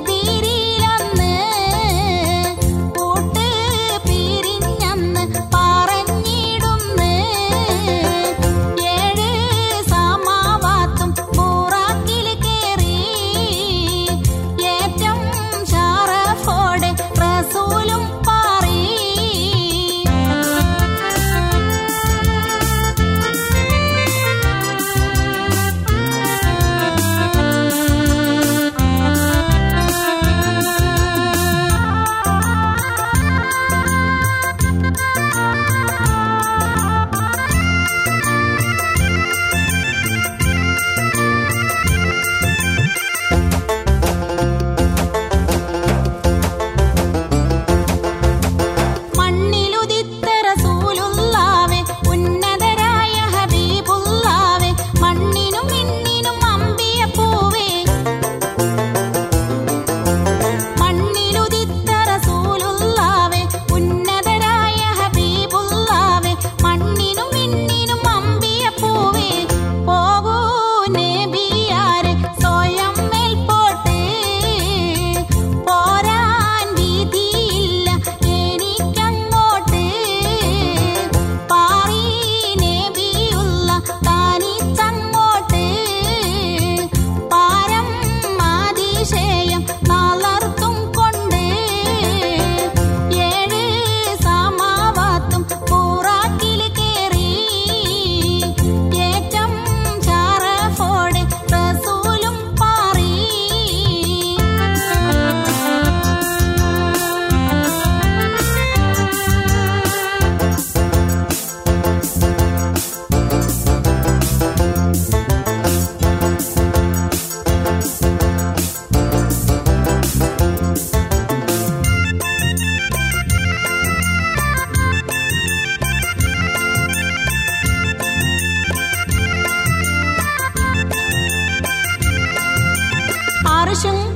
ಬೇರೆ Xuân